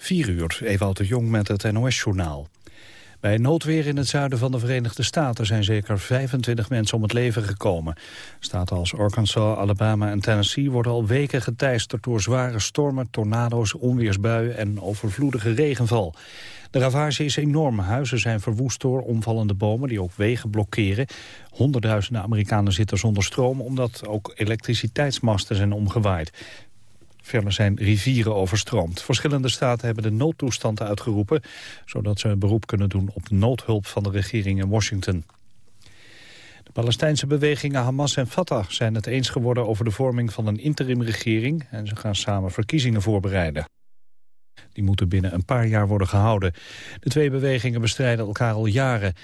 4 uur, Ewout de Jong met het NOS-journaal. Bij noodweer in het zuiden van de Verenigde Staten zijn zeker 25 mensen om het leven gekomen. Staten als Arkansas, Alabama en Tennessee worden al weken geteisterd door zware stormen, tornado's, onweersbuien en overvloedige regenval. De ravage is enorm. Huizen zijn verwoest door omvallende bomen die ook wegen blokkeren. Honderdduizenden Amerikanen zitten zonder stroom omdat ook elektriciteitsmasten zijn omgewaaid. Verder zijn rivieren overstroomd. Verschillende staten hebben de noodtoestand uitgeroepen... zodat ze een beroep kunnen doen op noodhulp van de regering in Washington. De Palestijnse bewegingen Hamas en Fatah zijn het eens geworden over de vorming van een interimregering... en ze gaan samen verkiezingen voorbereiden. Die moeten binnen een paar jaar worden gehouden. De twee bewegingen bestrijden elkaar al jaren.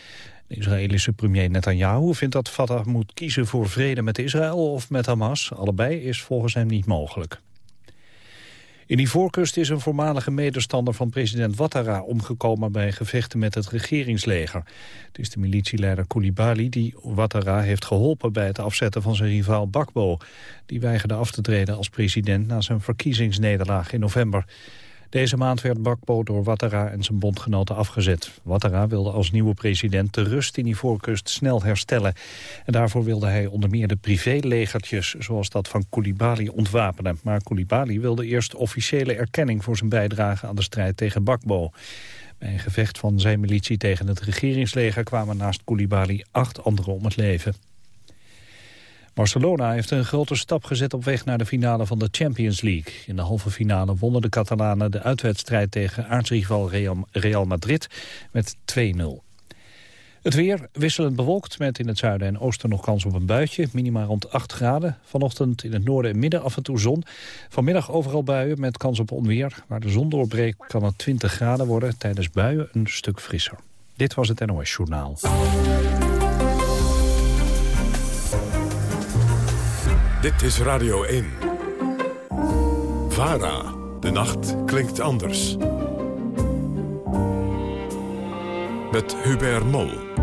De Israëlische premier Netanyahu vindt dat Fatah moet kiezen voor vrede met Israël of met Hamas. Allebei is volgens hem niet mogelijk. In Ivoorkust is een voormalige medestander van president Ouattara omgekomen bij gevechten met het regeringsleger. Het is de militieleider Koulibaly die Ouattara heeft geholpen bij het afzetten van zijn rivaal Bakbo. Die weigerde af te treden als president na zijn verkiezingsnederlaag in november. Deze maand werd Bakbo door Ouattara en zijn bondgenoten afgezet. Ouattara wilde als nieuwe president de rust in Ivoorkust snel herstellen. En daarvoor wilde hij onder meer de privélegertjes, zoals dat van Koulibaly, ontwapenen. Maar Koulibaly wilde eerst officiële erkenning voor zijn bijdrage aan de strijd tegen Bakbo. Bij een gevecht van zijn militie tegen het regeringsleger kwamen naast Koulibaly acht anderen om het leven. Barcelona heeft een grote stap gezet op weg naar de finale van de Champions League. In de halve finale wonnen de Catalanen de uitwedstrijd tegen aartsrival Real Madrid met 2-0. Het weer wisselend bewolkt met in het zuiden en oosten nog kans op een buitje. Minima rond 8 graden. Vanochtend in het noorden en midden af en toe zon. Vanmiddag overal buien met kans op onweer. Waar de zon doorbreekt kan het 20 graden worden. Tijdens buien een stuk frisser. Dit was het NOS Journaal. Dit is Radio 1. VARA. De nacht klinkt anders. Met Hubert Mol.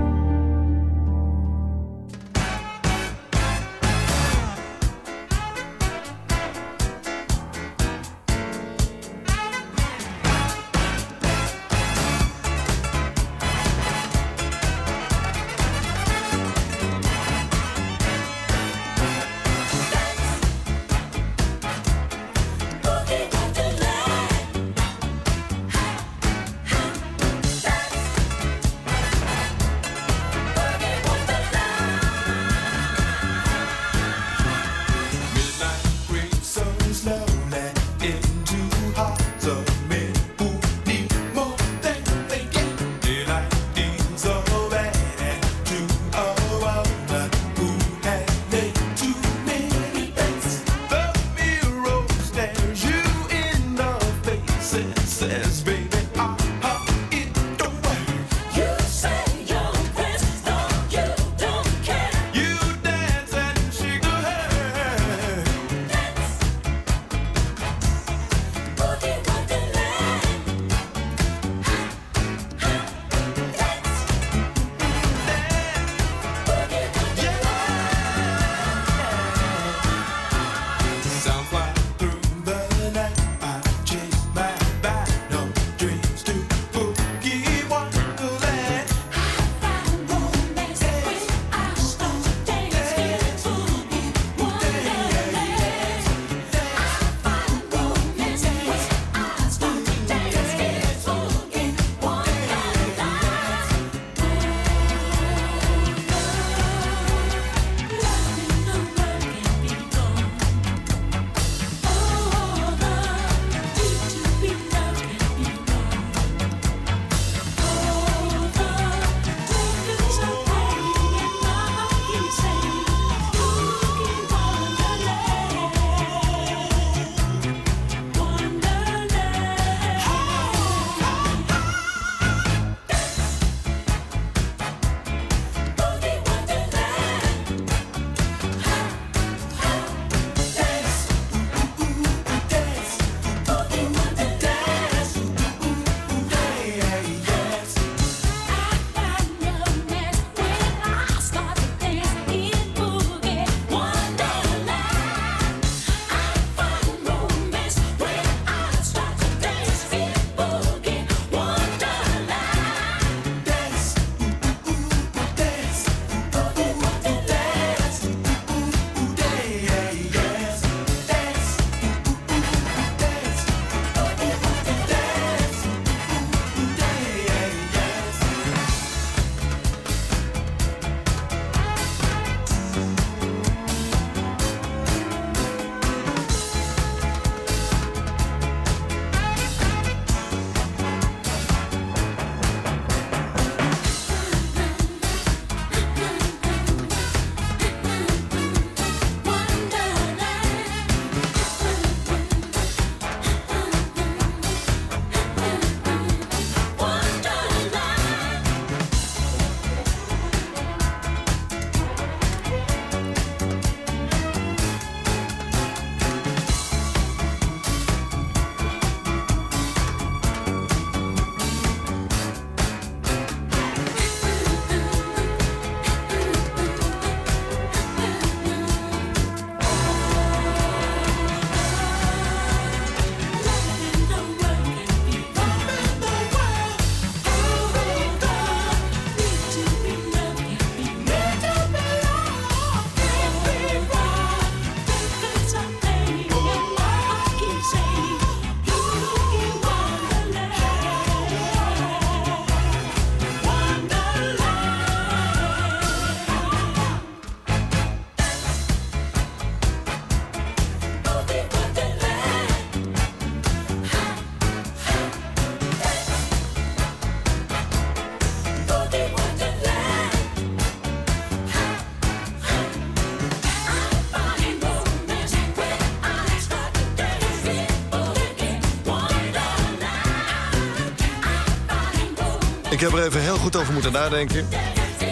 Heb er even heel goed over moeten nadenken.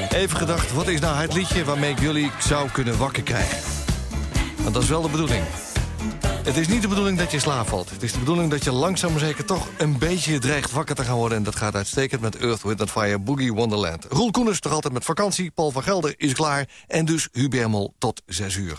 Even gedacht, wat is nou het liedje waarmee ik jullie zou kunnen wakker krijgen? Want dat is wel de bedoeling. Het is niet de bedoeling dat je slaap valt. Het is de bedoeling dat je langzaam maar zeker toch een beetje dreigt wakker te gaan worden. En dat gaat uitstekend met Earth, Wind Fire, Boogie Wonderland. Roel Koeners toch altijd met vakantie. Paul van Gelder is klaar. En dus Hubermel tot 6 uur.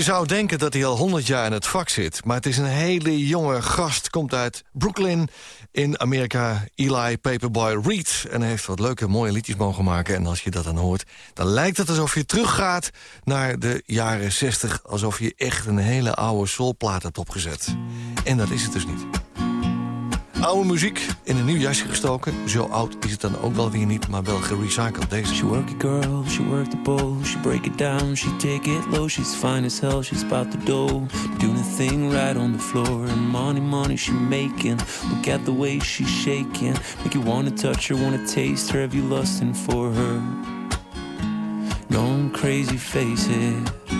Je zou denken dat hij al 100 jaar in het vak zit. Maar het is een hele jonge gast. Komt uit Brooklyn in Amerika. Eli Paperboy Reed. En heeft wat leuke, mooie liedjes mogen maken. En als je dat dan hoort, dan lijkt het alsof je teruggaat naar de jaren 60. Alsof je echt een hele oude soulplaat hebt opgezet. En dat is het dus niet. Oude muziek in een nieuw jasje gestoken. Zo oud is het dan ook wel weer niet, maar wel gerecycled. Deze. She work it girl, she work the bowl, she break it down, she take it low, she's fine as hell, she's about the dough, doing a thing right on the floor, and money, money she making. Look at the way she's shaking, make you wanna touch her, wanna taste her, have you lusting for her? Going crazy, face it.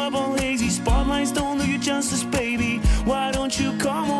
up on lazy spotlights don't do you justice, baby. Why don't you come on?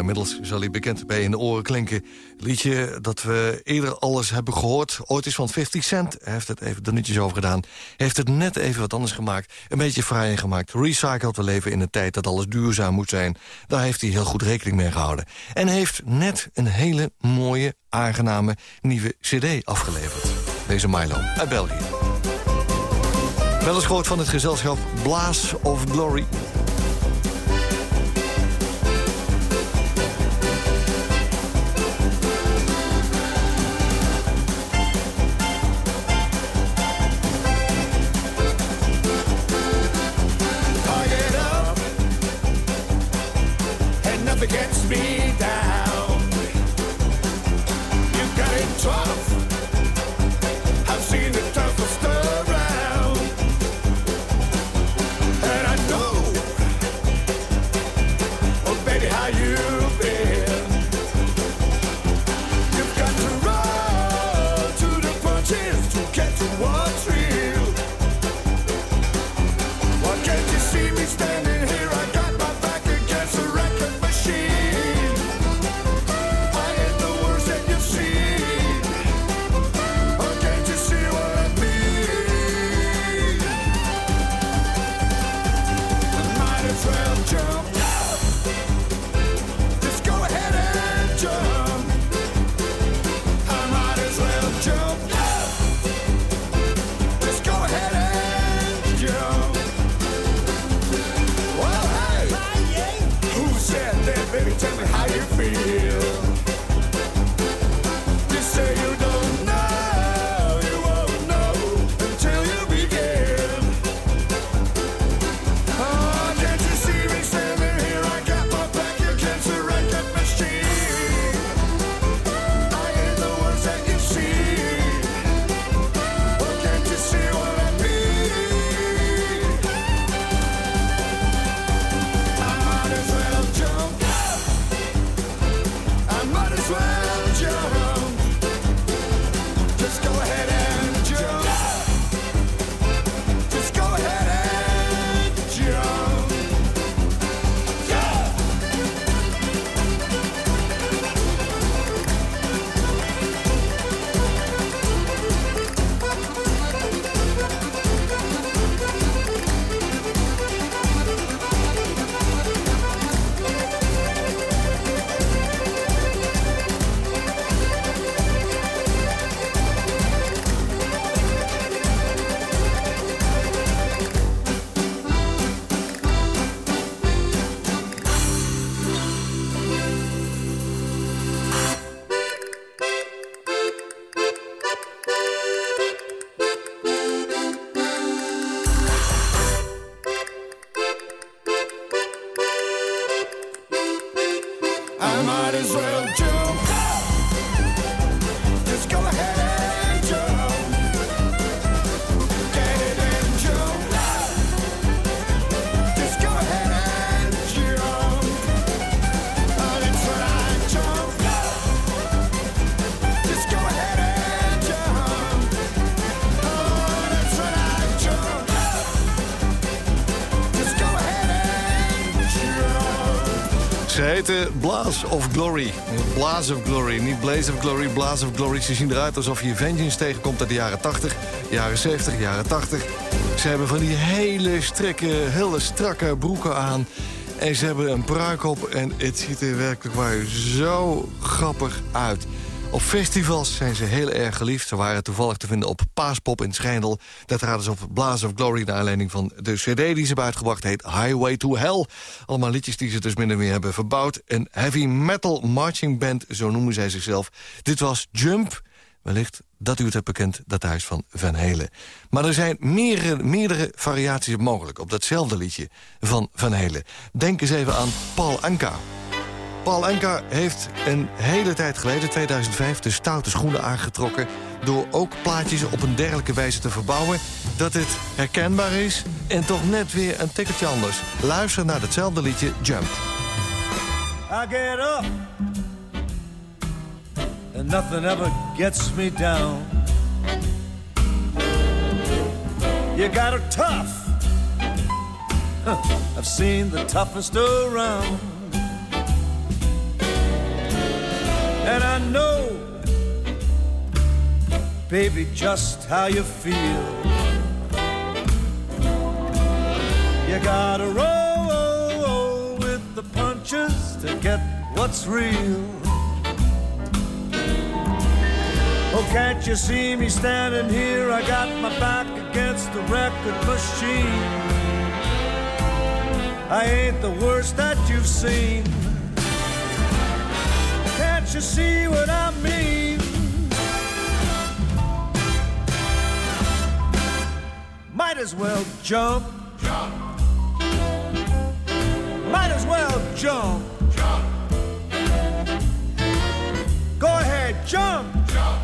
inmiddels zal hij bekend bij in de oren klinken. Liedje dat we eerder alles hebben gehoord. Ooit is van 50 Cent. Hij heeft het even dunnetjes over gedaan. Heeft het net even wat anders gemaakt. Een beetje fraaier gemaakt. Recycled. We leven in een tijd dat alles duurzaam moet zijn. Daar heeft hij heel goed rekening mee gehouden. En heeft net een hele mooie, aangename nieuwe cd afgeleverd. Deze Milo uit België. Wel eens van het gezelschap Blaas of Glory. Nothing gets me down. Blaze of Glory. Blaze of Glory, niet Blaze of Glory, Blaze of Glory. Ze zien eruit alsof je Vengeance tegenkomt uit de jaren 80, jaren 70, jaren 80. Ze hebben van die hele strekke, hele strakke broeken aan. En ze hebben een pruik op en het ziet er werkelijk waar zo grappig uit. Op festivals zijn ze heel erg geliefd. Ze waren toevallig te vinden op Paaspop in Schijndel. Daar traden ze op Blaze of Glory... naar aanleiding van de cd die ze hebben uitgebracht... heet Highway to Hell. Allemaal liedjes die ze dus minder meer hebben verbouwd. Een heavy metal marching band, zo noemen zij zichzelf. Dit was Jump. Wellicht dat u het hebt bekend, dat huis van Van Halen. Maar er zijn meerdere, meerdere variaties mogelijk... op datzelfde liedje van Van Halen. Denk eens even aan Paul Anka. Paul Anka heeft een hele tijd geleden, 2005, de stoute schoenen aangetrokken... door ook plaatjes op een dergelijke wijze te verbouwen... dat het herkenbaar is en toch net weer een tikkeltje anders. Luister naar datzelfde liedje Jump. I get up and nothing ever gets me down. You got her tough. I've seen the toughest around. And I know, baby, just how you feel. You gotta roll, with the punches to get what's real. Oh, can't you see me standing here? I got my back against the record machine. I ain't the worst that you've seen. You see what I mean? Might as well jump. Jump. Might as well jump. Jump. Go ahead, jump. Jump.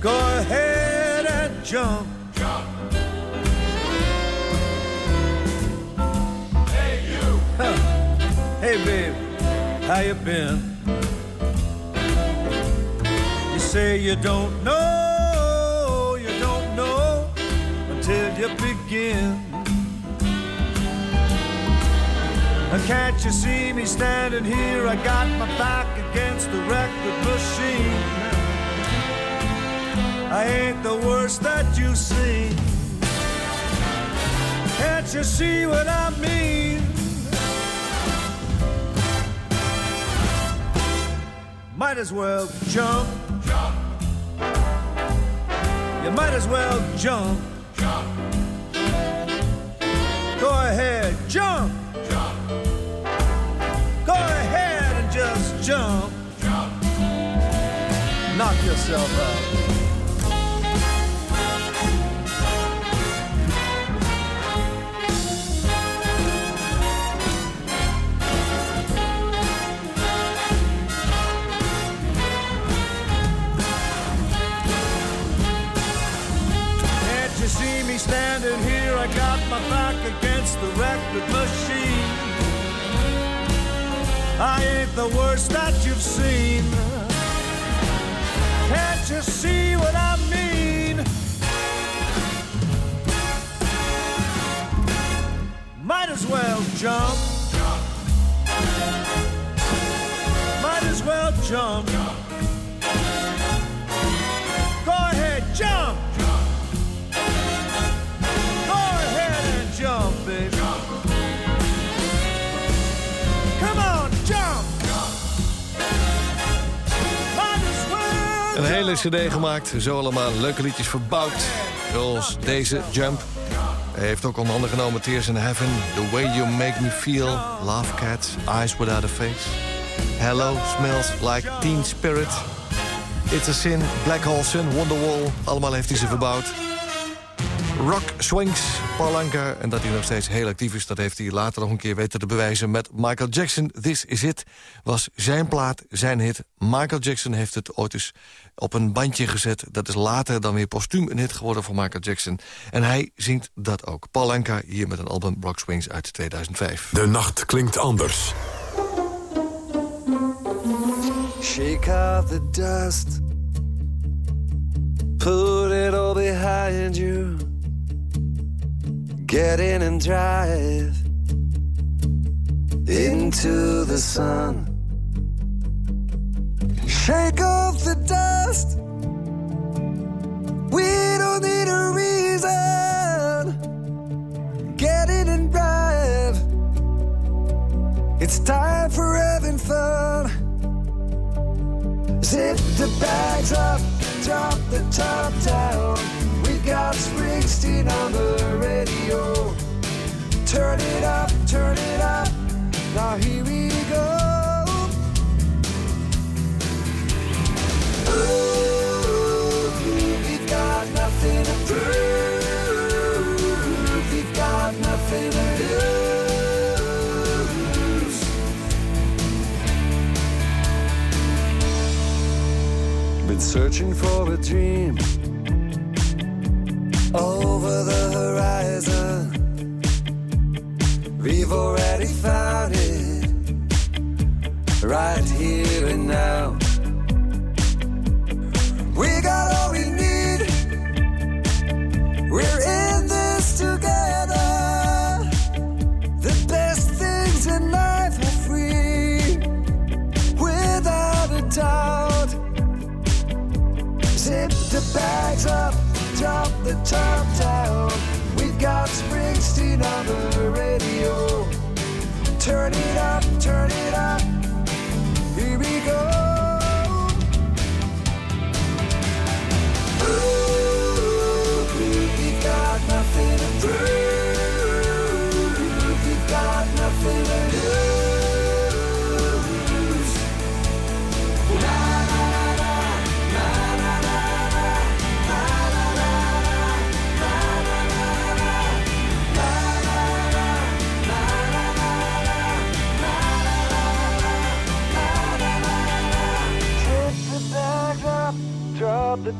Go ahead and jump. Jump. Hey you. Hey babe, how you been? Say you don't know, you don't know until you begin. Can't you see me standing here? I got my back against the record machine. I ain't the worst that you've seen. Can't you see what I mean? Might as well jump. You might as well jump. Go ahead, jump. Go ahead and just jump. Knock yourself out. Standing here? I got my back against the record machine. I ain't the worst that you've seen. Can't you see what I mean? Might as well jump. Might as well jump. Een hele cd gemaakt, zo allemaal leuke liedjes verbouwd. Zoals deze, Jump. Hij heeft ook onder andere genomen Tears in Heaven... The Way You Make Me Feel, Love Cats, Eyes Without a Face... Hello, Smells Like Teen Spirit... It's a Sin, Black Hole Sun, Wonderwall... allemaal heeft hij ze verbouwd. Rock Swings, Paul Anka. En dat hij nog steeds heel actief is, dat heeft hij later nog een keer weten te bewijzen met Michael Jackson. This Is It was zijn plaat, zijn hit. Michael Jackson heeft het ooit eens op een bandje gezet. Dat is later dan weer postuum een hit geworden voor Michael Jackson. En hij zingt dat ook. Paul Anka hier met een album Rock Swings uit 2005. De nacht klinkt anders. Shake off the dust. Put it all behind you. Get in and drive into the sun. Shake off the dust. We don't need a reason. Get in and drive. It's time for having fun. Zip the bags up, drop the top down. Got Springsteen on the radio. Turn it up, turn it up. Now here we go. Ooh, we've got nothing to prove. We've got nothing to lose. Been searching for a dream over the horizon. We've already found it right here and now. We got all we need. We're in this together. The best things in life are free, without a doubt. Zip the bags up, drop the top down. We've got Springsteen on the radio. Turn it up, turn it up.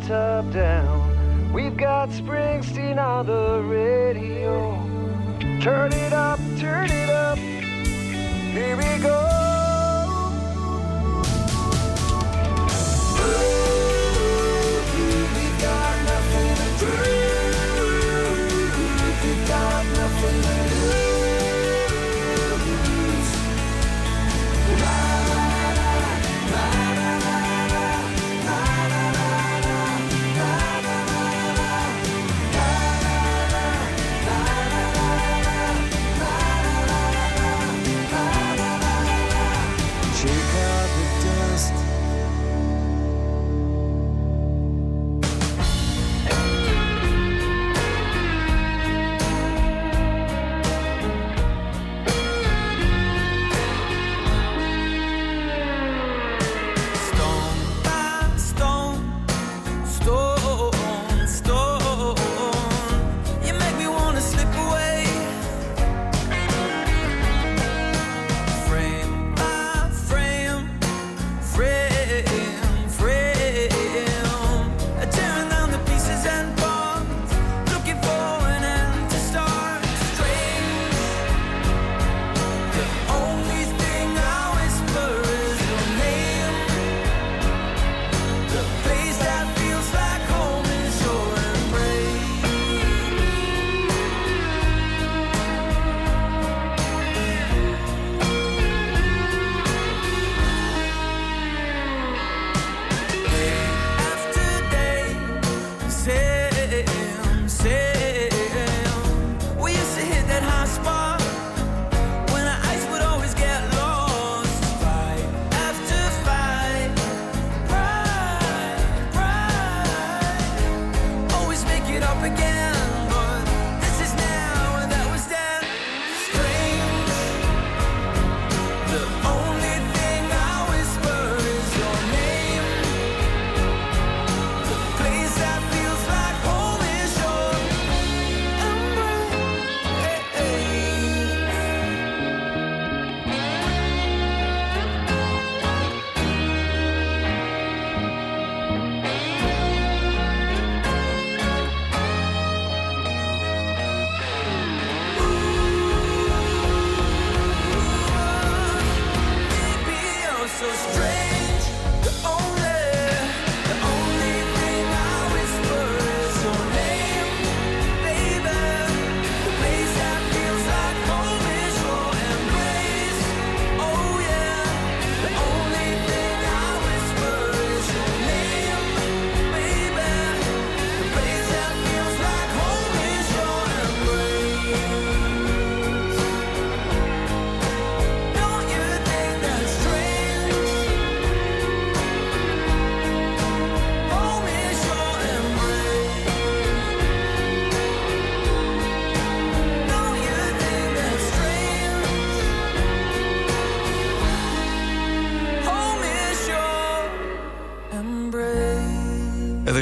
Top down. We've got Springsteen on the radio. Turn it up,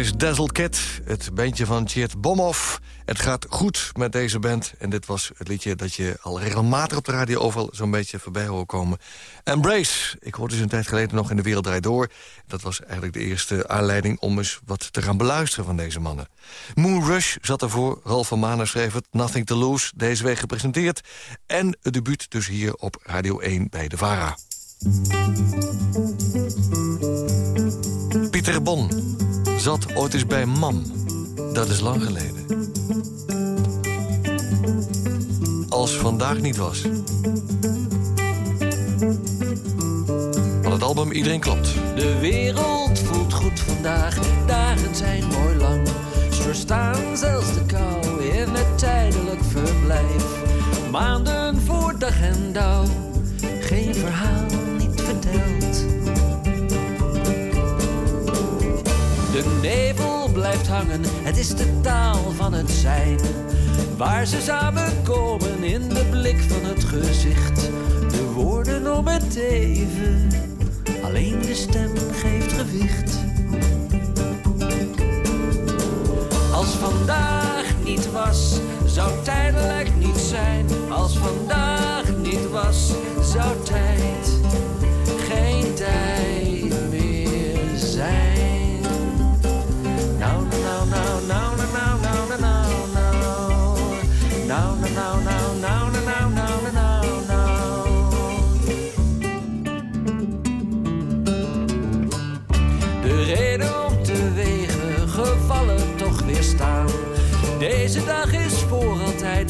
is Dazzled Cat, het bandje van Tjeerd Bomhoff. Het gaat goed met deze band. En dit was het liedje dat je al regelmatig op de radio overal zo'n beetje voorbij hoort komen. Embrace, ik hoorde ze een tijd geleden nog in De Wereld Draait Door. Dat was eigenlijk de eerste aanleiding om eens wat te gaan beluisteren van deze mannen. Moon Rush zat ervoor, Ralf van Manen schreef het, Nothing to Lose, deze week gepresenteerd. En het debuut dus hier op Radio 1 bij de VARA. Pieter Bon zat ooit eens bij Mam. Dat is lang geleden. Als vandaag niet was. Van het album Iedereen Klopt. De wereld voelt goed vandaag, dagen zijn mooi lang. Ze verstaan zelfs de kou in het tijdelijk verblijf. Maanden voor dag en geen verhaal De nevel blijft hangen, het is de taal van het zijn. Waar ze samenkomen in de blik van het gezicht. De woorden om het even, alleen de stem geeft gewicht. Als vandaag niet was, zou tijdelijk niet zijn. Als vandaag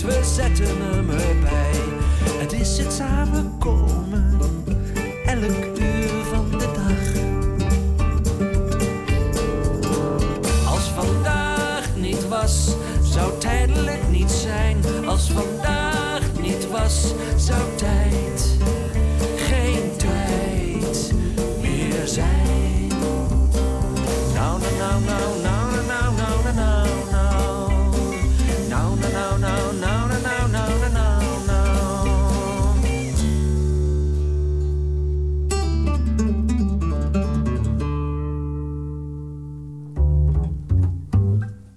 we zetten hem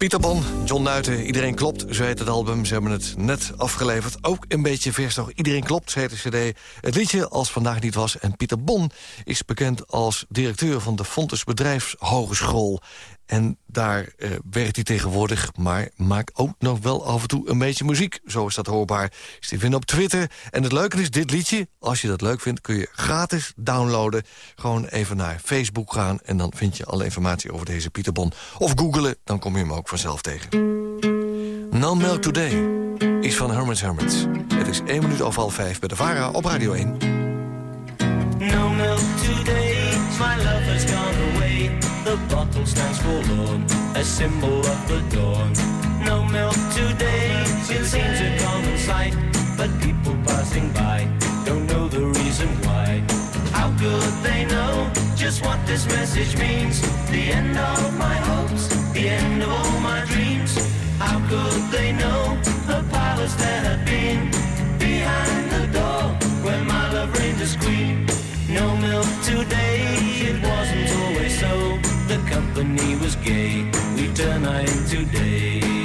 Pieter Bon, John Nuiten, Iedereen Klopt, zo heet het album. Ze hebben het net afgeleverd. Ook een beetje vers nog. Iedereen Klopt, heet de cd. Het liedje Als Vandaag Niet Was. En Pieter Bon is bekend als directeur van de Fontes Bedrijfshogeschool. En daar eh, werkt hij tegenwoordig, maar maakt ook nog wel af en toe een beetje muziek. Zo is dat hoorbaar. Is vinden op Twitter. En het leuke is, dit liedje, als je dat leuk vindt... kun je gratis downloaden. Gewoon even naar Facebook gaan... en dan vind je alle informatie over deze Pieter Bon. Of googelen, dan kom je hem ook vanzelf tegen. No Milk Today is van Hermits Hermits. Het is 1 minuut over half 5 bij de VARA op Radio 1. No milk today, my love has gone. The bottle stands forlorn, a symbol of the dawn. No milk today, it seems a common sight. But people passing by don't know the reason why. How could they know just what this message means? The end of my hopes, the end of all my dreams. How could they know the powers that had been behind the door where my love reigned as queen? No milk today, it wasn't. The company was gay, we turn night into day.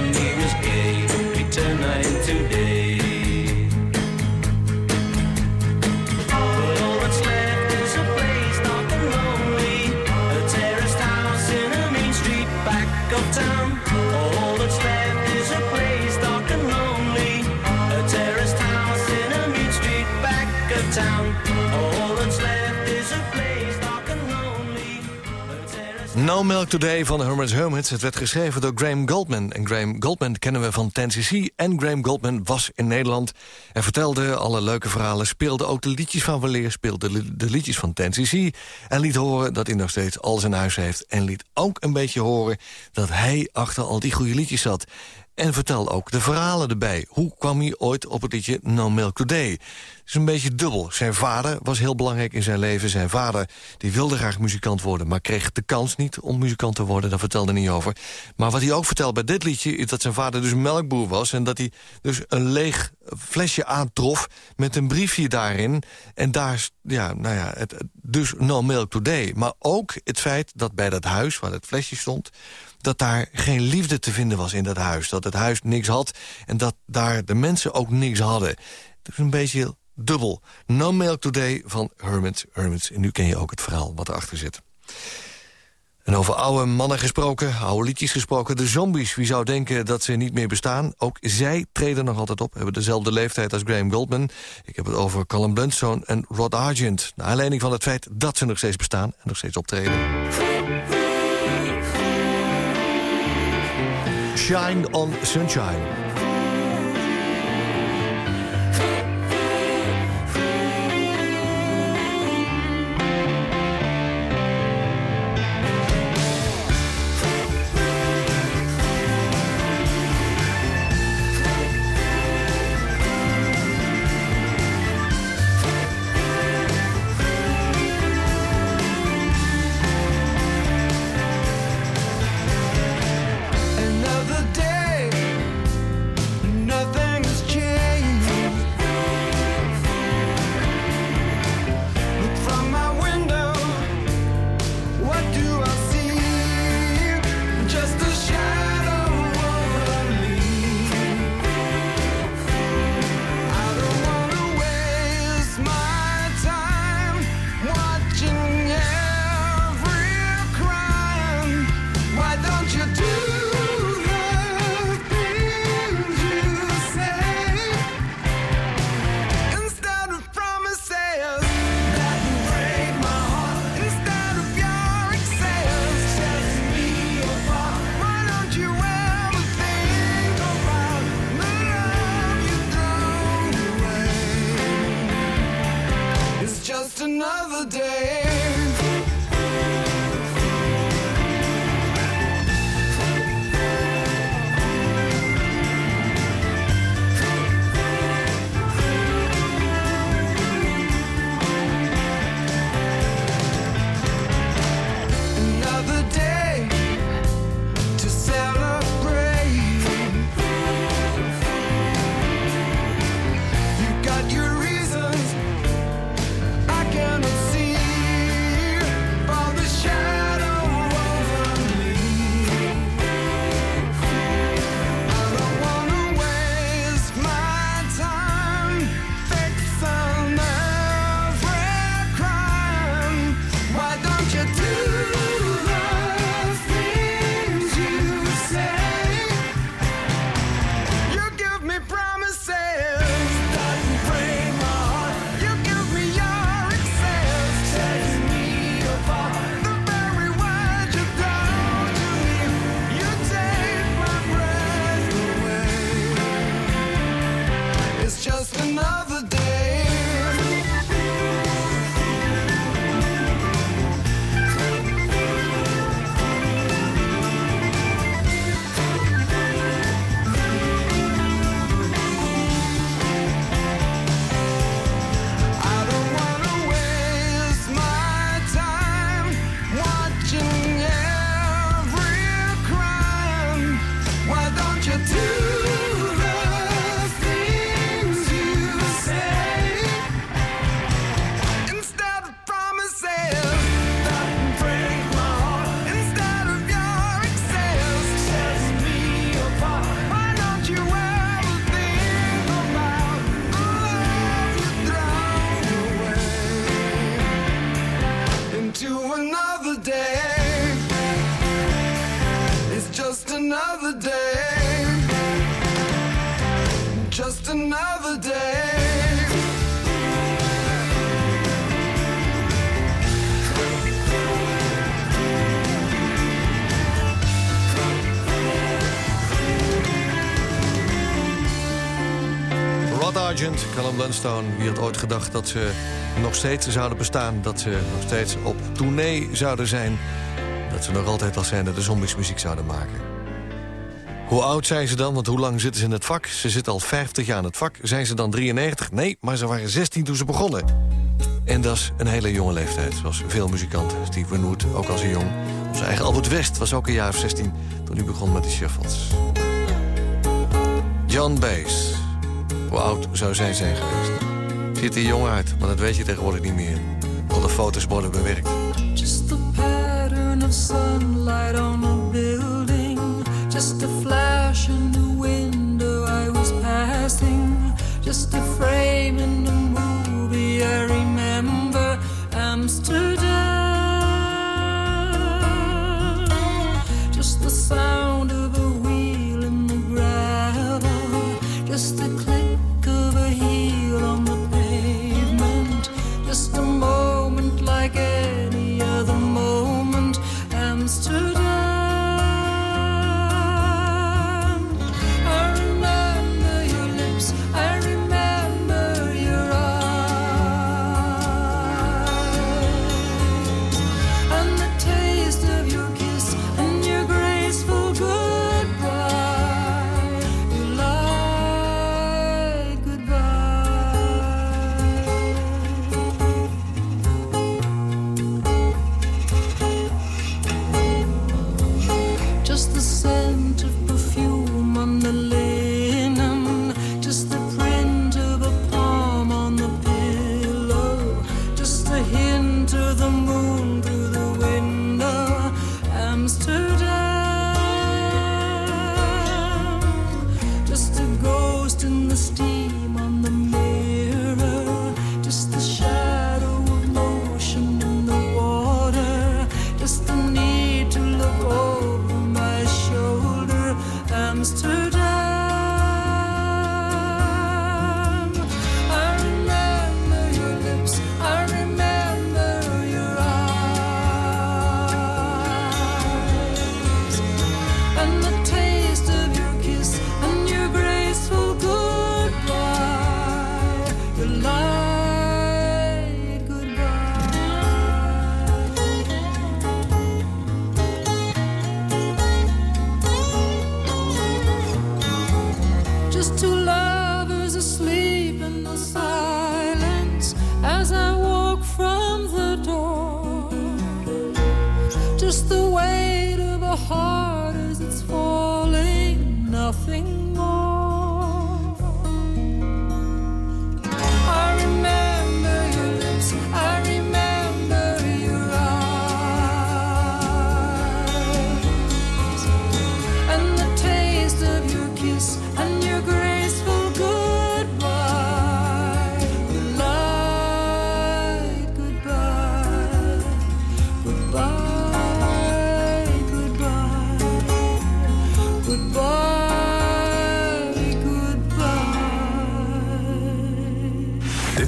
when he was gay. Return night today. No Milk Today van de Hermits. Het werd geschreven door Graham Goldman. En Graham Goldman kennen we van 10cc. En Graham Goldman was in Nederland. En vertelde alle leuke verhalen. Speelde ook de liedjes van Waleer. Speelde de, liedjes van 10cc. En liet horen dat hij nog steeds alles in huis heeft. En liet ook een beetje horen dat hij achter al die goede liedjes zat. En vertel ook de verhalen erbij. Hoe kwam hij ooit op het liedje No Milk Today? Het is een beetje dubbel. Zijn vader was heel belangrijk in zijn leven. Zijn vader die wilde graag muzikant worden... maar kreeg de kans niet om muzikant te worden. Daar vertelde hij niet over. Maar wat hij ook vertelt bij dit liedje... is dat zijn vader dus melkboer was... en dat hij dus een leeg flesje aantrof met een briefje daarin. En daar, ja, nou ja, het, dus No Milk Today. Maar ook het feit dat bij dat huis waar het flesje stond dat daar geen liefde te vinden was in dat huis. Dat het huis niks had en dat daar de mensen ook niks hadden. Dat is een beetje dubbel. No Milk Today van Hermits Hermits. En nu ken je ook het verhaal wat erachter zit. En over oude mannen gesproken, oude liedjes gesproken... de zombies, wie zou denken dat ze niet meer bestaan? Ook zij treden nog altijd op, hebben dezelfde leeftijd als Graham Goldman. Ik heb het over Colin Blunstone en Rod Argent. Naar aanleiding van het feit dat ze nog steeds bestaan en nog steeds optreden. Shine on Sunshine. another day. It's just another day. Argent, Callum Blunstone. Wie had ooit gedacht dat ze nog steeds zouden bestaan? Dat ze nog steeds op tournee zouden zijn? Dat ze nog altijd als zijnde de zombies muziek zouden maken? Hoe oud zijn ze dan? Want hoe lang zitten ze in het vak? Ze zitten al 50 jaar in het vak. Zijn ze dan 93? Nee, maar ze waren 16 toen ze begonnen. En dat is een hele jonge leeftijd, zoals veel muzikanten. Steve Winwood, ook al zo jong. Onze eigen Albert West was ook een jaar of 16 toen hij begon met de shuffles. John Baez. Hoe oud zou zij zijn geweest? Ziet er jong uit, maar dat weet je tegenwoordig niet meer. Al de foto's worden bewerkt. Just the pattern of sunlight on a building. Just a flash in the window I was passing. Just a frame in the movie I remember. Amsterdam. Just the sound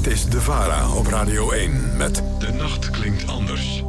Dit is De Vara op Radio 1 met De Nacht Klinkt Anders.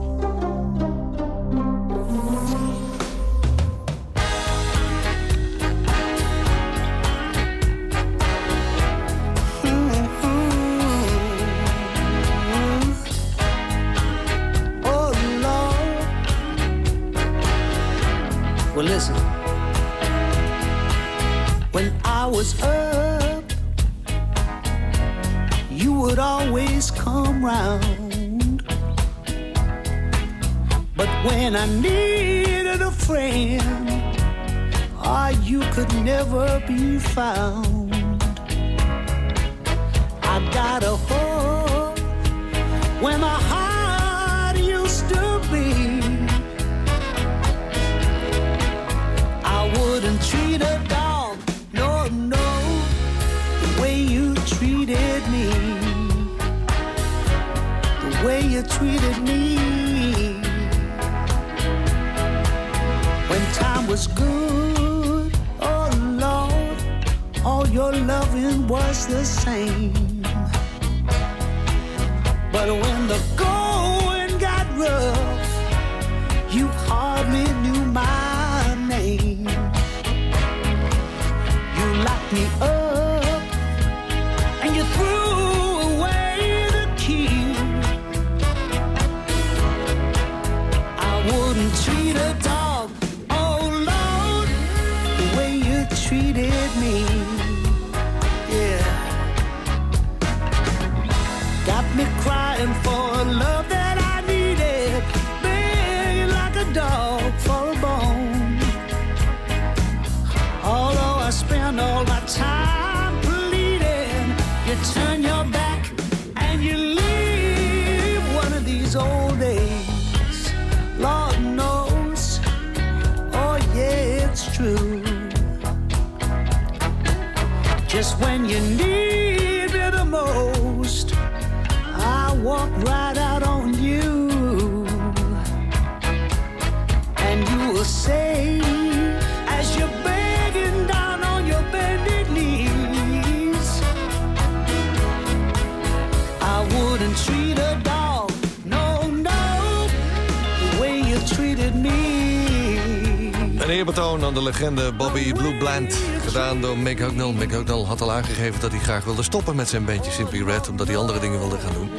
De legende Bobby Blue Bland. Gedaan door Mick Hucknall. Mick Hucknall had al aangegeven dat hij graag wilde stoppen met zijn bandje Simply Red. Omdat hij andere dingen wilde gaan doen.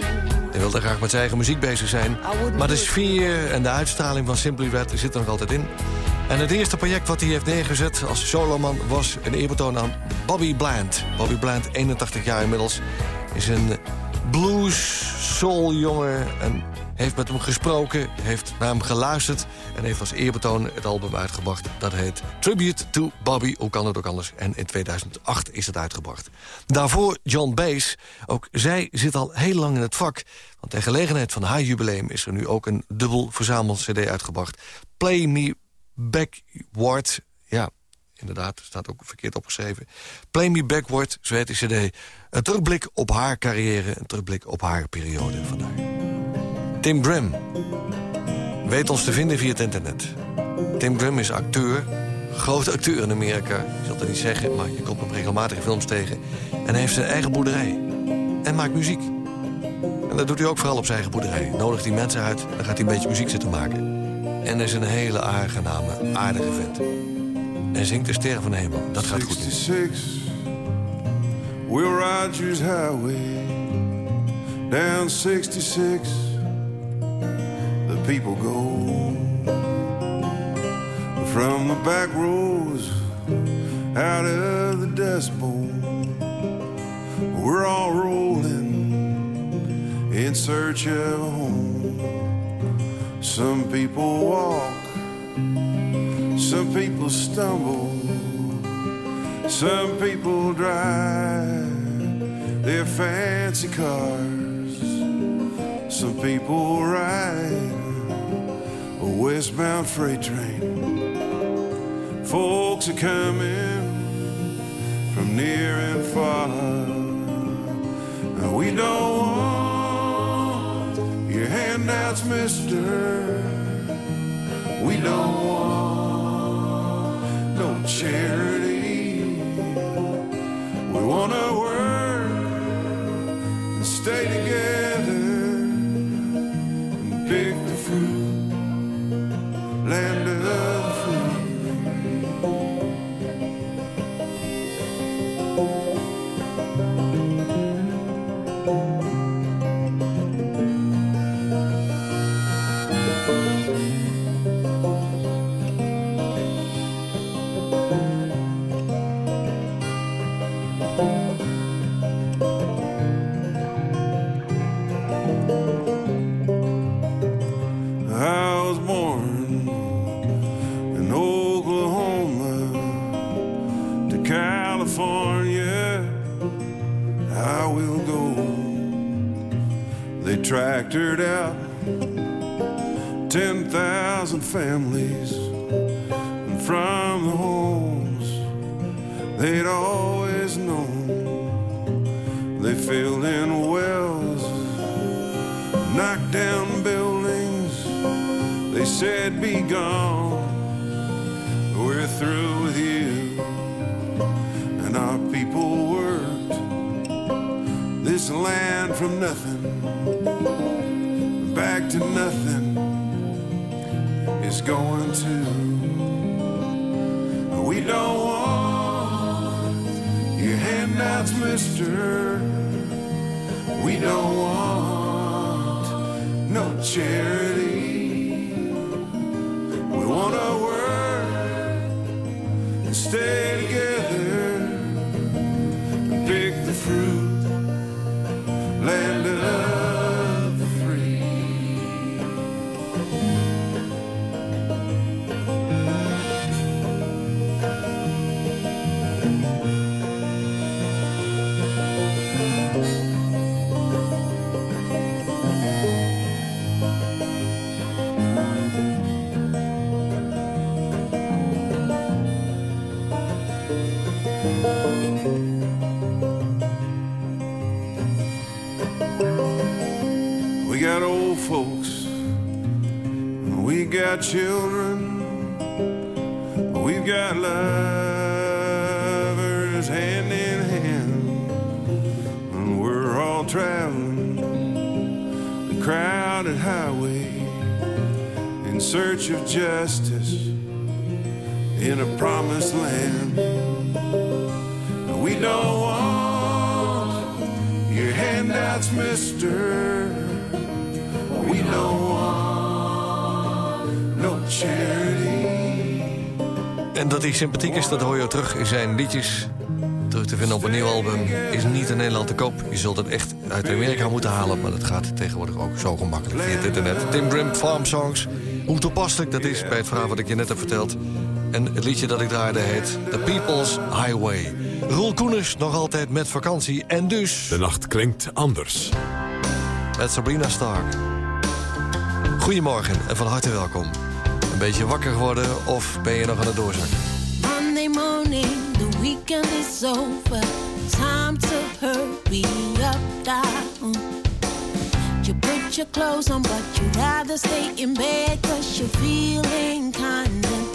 Hij wilde graag met zijn eigen muziek bezig zijn. Maar de sfeer en de uitstraling van Simply Red zit er nog altijd in. En het eerste project wat hij heeft neergezet als soloman was een eerbetoon aan Bobby Bland. Bobby Bland, 81 jaar inmiddels, is een blues soul jongen en heeft met hem gesproken, heeft naar hem geluisterd... en heeft als eerbetoon het album uitgebracht. Dat heet Tribute to Bobby, hoe kan het ook anders. En in 2008 is het uitgebracht. Daarvoor John Bass, ook zij zit al heel lang in het vak... want ter gelegenheid van haar jubileum is er nu ook een dubbel verzamel-cd uitgebracht. Play Me Backward, inderdaad, staat ook verkeerd opgeschreven. Play Me Backward, zo heet die cd. Een terugblik op haar carrière, een terugblik op haar periode vandaar. Tim Grimm. Weet ons te vinden via het internet. Tim Grimm is acteur, grote acteur in Amerika. Je zult het niet zeggen, maar je komt hem regelmatig films tegen. En hij heeft zijn eigen boerderij. En maakt muziek. En dat doet hij ook vooral op zijn eigen boerderij. Nodigt hij mensen uit, dan gaat hij een beetje muziek zitten maken. En is een hele aangename, aardige vent. En zingt de sterren van de hemel. Dat gaat goed. 66 Will Rogers Highway down 66 the people go from the back roads out of the dust bowl we're all rolling in search of home some people walk some people stumble some people drive their fancy cars. Some people ride a westbound freight train. Folks are coming from near and far. And we don't want your handouts, mister. We don't want charity. We want to work and stay together got children, we've got lovers hand in hand, and we're all traveling the crowded highway in search of justice in a promised land. We don't want your handouts, mister. We don't want. En dat hij sympathiek is, dat hoor je terug in zijn liedjes. Terug te vinden op een nieuw album. Is niet in Nederland te koop. Je zult het echt uit Amerika moeten halen. Maar dat gaat tegenwoordig ook zo gemakkelijk via het internet. Tim Brim, Farm Songs. Hoe toepasselijk dat is bij het verhaal wat ik je net heb verteld. En het liedje dat ik draaide heet The People's Highway. Roel Koeners nog altijd met vakantie. En dus De nacht klinkt anders. met Sabrina Stark. Goedemorgen en van harte welkom. Beetje wakker geworden of ben je nog aan het doorzakken? Monday morning, the weekend is over. Time to hurry up, down. You put your clothes on, but you'd rather stay in bed cause you're feeling kinda down.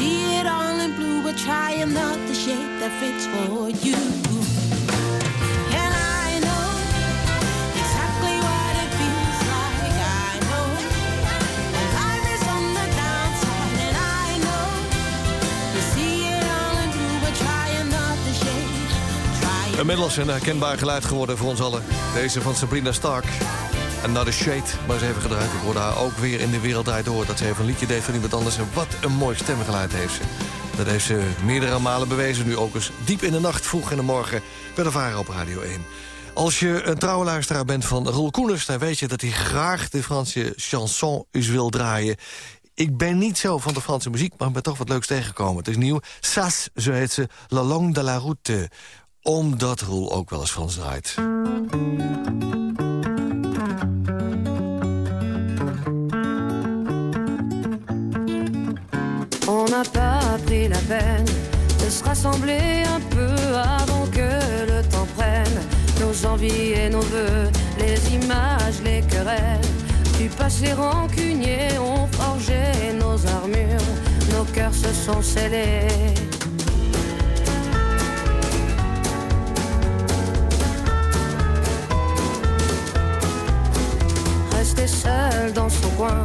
See it all in blue, but trying not the shape that fits for you. Inmiddels een herkenbaar geluid geworden voor ons allen. Deze van Sabrina Stark. Another Shade, maar eens even gedraaid. Ik hoorde haar ook weer in de wereld draait door... dat ze even een liedje deed van iemand anders. En wat een mooi stemgeluid heeft ze. Dat heeft ze meerdere malen bewezen. Nu ook eens diep in de nacht, vroeg in de morgen... bij de Varen op Radio 1. Als je een trouwe luisteraar bent van Roel Koeners... dan weet je dat hij graag de Franse chanson wil draaien. Ik ben niet zo van de Franse muziek, maar ik ben toch wat leuks tegengekomen. Het is nieuw. Sas, zo heet ze, La Longue de la Route. Omdat Roel ook wel eens Frans draait. Pas pris la peine de se rassembler un peu avant que le temps prenne nos envies et nos voeux, les images, les querelles. Du passé rancunier ont forgé nos armures, nos cœurs se sont scellés. Rester seul dans son coin,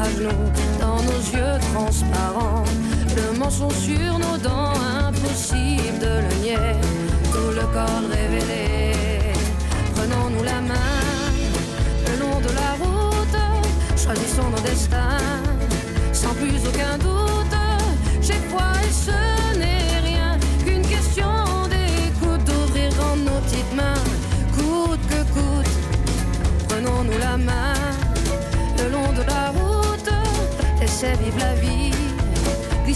à genoux dans nos yeux transparents. Le mensonge sur nos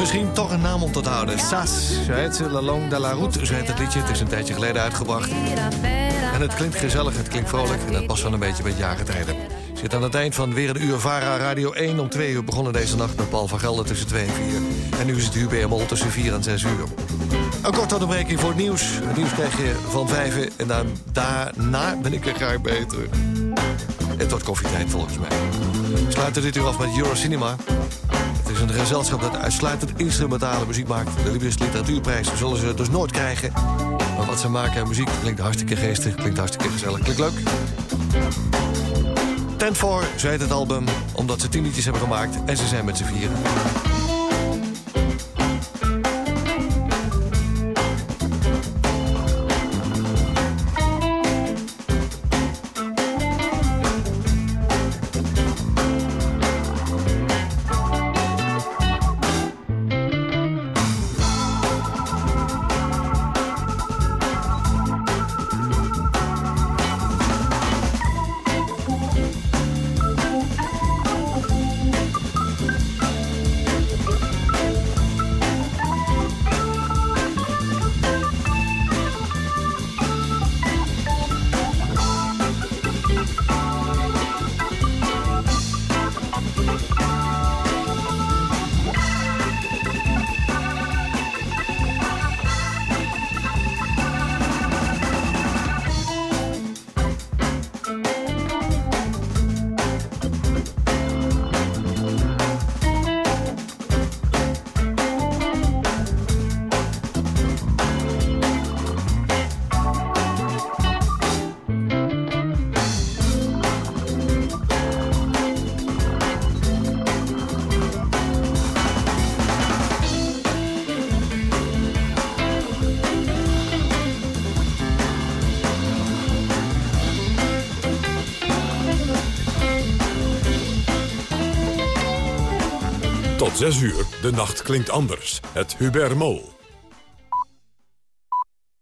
Misschien toch een naam om te onthouden. Sas, zo heet ze, La Longue de la Route, zo heet het liedje. Het is een tijdje geleden uitgebracht. En het klinkt gezellig, het klinkt vrolijk en dat past wel een beetje bij jaargetijden. Zit aan het eind van weer een uur VARA Radio 1 om 2 uur begonnen deze nacht met Paul van Gelder tussen 2 en 4. En nu is het UB Mol tussen 4 en 6 uur. Een korte onderbreking voor het nieuws. Het nieuws krijg je van 5 en dan, daarna ben ik weer graag beter. Het wordt koffietijd volgens mij. We sluiten dit uur af met Eurocinema. Is een gezelschap dat uitsluitend instrumentale muziek maakt. De Libris Literatuurprijs zullen ze dus nooit krijgen. Maar wat ze maken aan muziek klinkt hartstikke geestig, klinkt hartstikke gezellig, klinkt leuk. Tent voor, heet het album, omdat ze tien hebben gemaakt en ze zijn met z'n vieren. 6 uur, de nacht klinkt anders. Het Hubert Mol.